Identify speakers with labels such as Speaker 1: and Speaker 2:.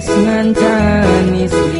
Speaker 1: Yes, mantan istri